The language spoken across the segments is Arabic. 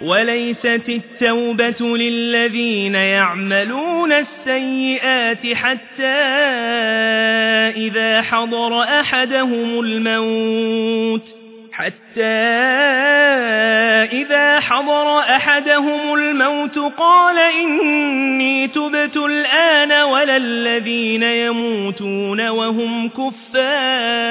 وليست التوبة للذين يعملون السيئات حتى إذا حضر أحدهم الموت حتى إذا حضر أحدهم الموت قال إني تبت الآن ولا الذين يموتون وهم كفار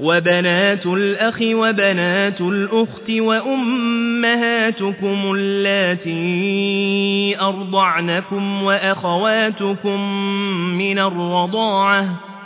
وبنات الأخ وبنات الأخت وأمهاتكم اللاتي أرضعنكم وأخواتكم من الرضاعة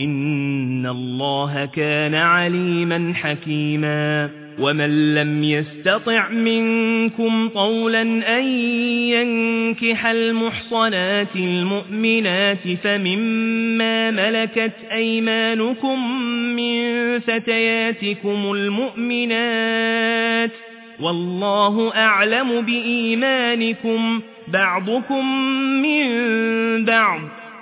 إن الله كان عليما حكيما ومن لم يستطع منكم طولا أن ينكح المحصنات المؤمنات فمما ملكت أيمانكم من فتياتكم المؤمنات والله أعلم بإيمانكم بعضكم من بعض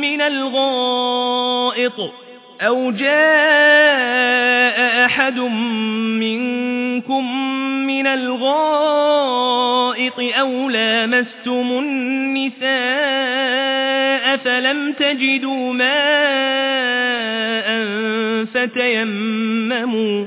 من الغائط أو جاء أحد منكم من الغائط أو لامستم النساء فلم تجدوا ماء فتيمموا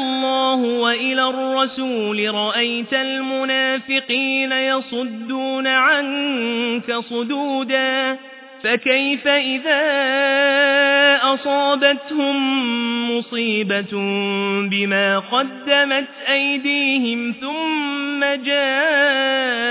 الله وإلى الرسول رأيت المنافقين يصدون عنك صدودا فكيف إذا أصابتهم مصيبة بما قدمت أيديهم ثم جاءوك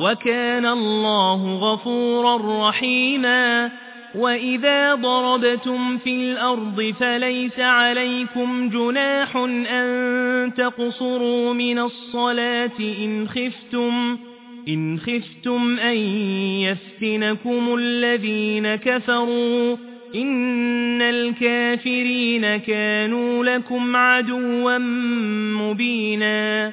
وكان الله غفورا رحيما وإذا ضربتم في الأرض فليس عليكم جناح أن تقصروا من الصلاة إن خفتم إن خفتم أن يفتنكم الذين كفروا. إن الكافرين كانوا لكم عدوا مبينا.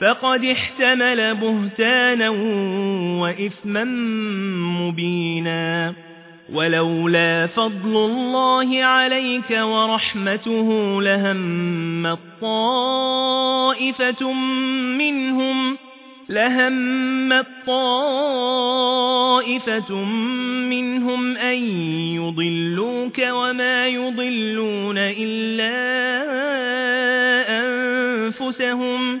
فقد احتمل بهتانا وإثما مبينا ولولا فضل الله عليك ورحمته لهم الطائفة منهم لهم الطائفة منهم أن يضلوك وما يضلون إلا أنفسهم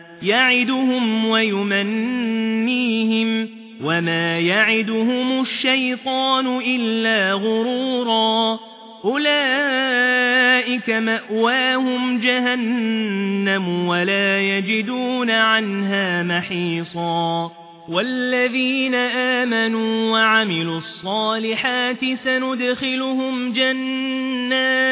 يعدهم ويمنيهم وما يعدهم الشيطان إلا غرورا أولئك مأواهم جهنم ولا يجدون عنها محيصا والذين آمنوا وعملوا الصالحات سندخلهم جنات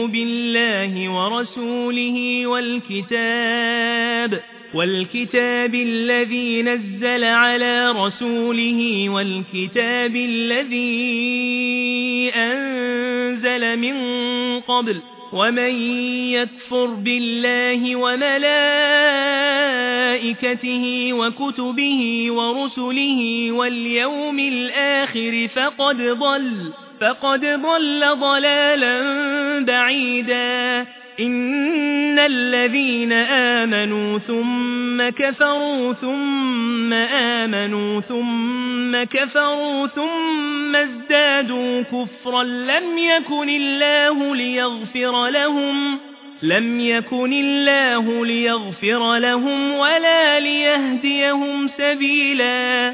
بالله ورسوله والكتاب والكتاب الذي نزل على رسوله والكتاب الذي أنزل من قبل ومن يكفر بالله وملائكته وكتبه ورسله واليوم الآخر فقد ضل. فقد ضل ضلالا بعيدا إن الذين آمنوا ثم كفروا ثم آمنوا ثم كفروا ثم ازدادوا كفرا لم يكن الله ليغفر لهم لم يكن الله ليغفر لهم ولا ليهديهم سبيلا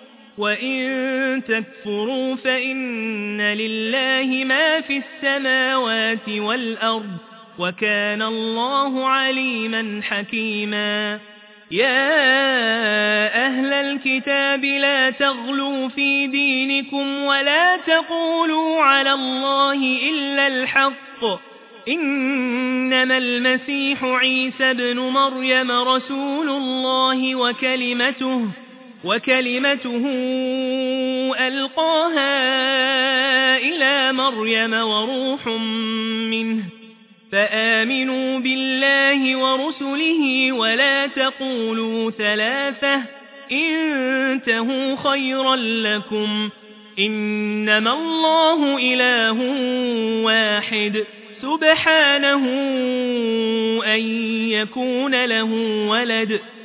وإن تكفروا فإن لله ما في السماوات والأرض وكان الله عليما حكيما يا أهل الكتاب لا تغلوا في دينكم ولا تقولوا على الله إلا الحق إنما المسيح عيسى بن مريم رسول الله وكلمته وكلمته ألقاها إلى مريم وروح منه فآمنوا بالله ورسله ولا تقولوا ثلاثة انتهوا خيرا لكم إنما الله إله واحد سبحانه أن يكون له ولد